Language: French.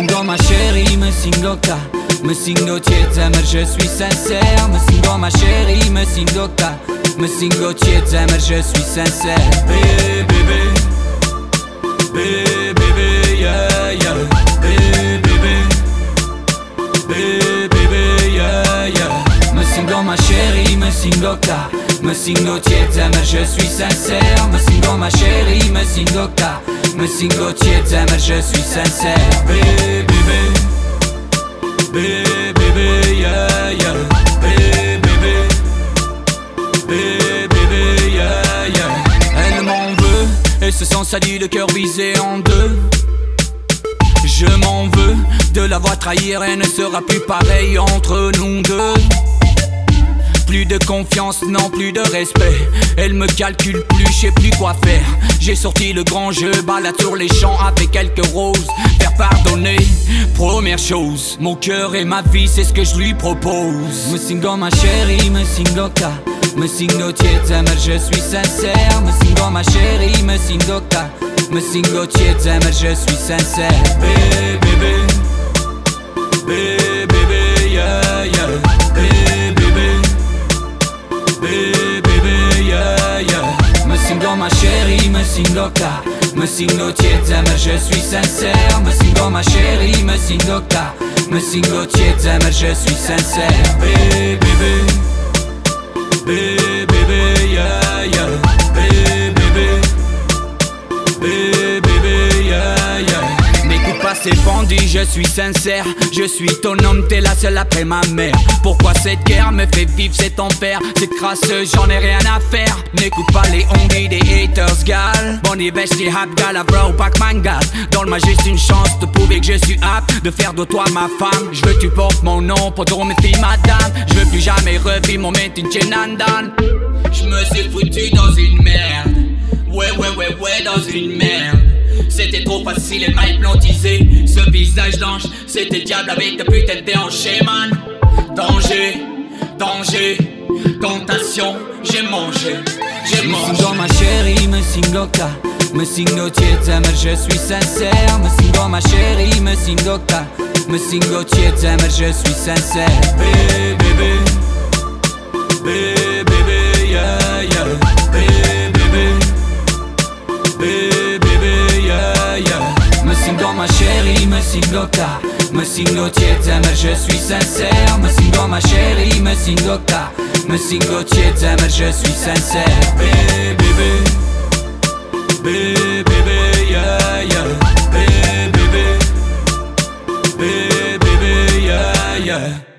singo ma chérie, me singo ka Me singo zemmer, je suis sincère. Me singo ma chérie, me singo ka Me singo zemmer, je suis sincère. Bébé, bébé Bébé, ma chérie, me singo ka Me singo zemmer, je suis sincère. Me singo ma chérie, me singo ka Me singo zemmer, je suis sincère. Bébé, bébé Bébé, yeah, yeah. Bébé, bébé yeah, yeah. Elle m'en veut Et se sent salie, le cœur visé en deux. Je m'en veux de la voir trahir Elle ne sera plus pareil entre nous deux plus de confiance, non plus de respect. Elle me calcule plus, je sais plus quoi faire. J'ai sorti le grand jeu, balade sur les champs avec quelques roses. Faire pardonner, première chose. Mon cœur et ma vie, c'est ce que je lui propose. Me singo ma chérie, me singo ka. Me singo zemmer, je suis sincère. Me singo ma chérie, me singo ka. Me singo zemmer, je suis sincère. Bébé, bébé. Ma chérie, me singo ka Me singo zemmer, je suis sincère. Me singo ma chérie, me singo ka Me singo zemmer, je suis sincère. Bébé, bébé Bébé, Ces bandits, je suis sincère. Je suis ton homme, t'es la seule après ma mère. Pourquoi cette guerre me fait vivre cet enfer? C'est crasseux, j'en ai rien à faire. N'écoute pas les ongues des haters, gal. Bonnie bestie, hap gal, bro, pack man gal Donne-moi juste une chance de prouver que je suis apte De faire de toi ma femme. Je veux tu portes mon nom pour ton filles madame. Je veux plus jamais revivre mon chenan-dan Je me suis foutu dans une merde. Ouais, ouais, ouais, ouais, dans une merde trop facile et mal hypnotisé Ce visage d'ange, c'était diable avec ta putain de déhanché man Danger, danger, tentation, j'ai mangé, j'ai mangé. Me singo ma chérie, me singo ka, me singo zemmer, je suis sincère. Me singo ma chérie, me singo ka, me singo zemmer, je suis sincère. Bébé, bébé, chérie, me singo ka. Me singo zemmer, je suis sincère. Me singo ma chérie, me singo ka Me singo zemmer, je suis sincère. Bébé, bébé Bébé, yeah, yeah. Bébé, bébé Bébé, yeah, yeah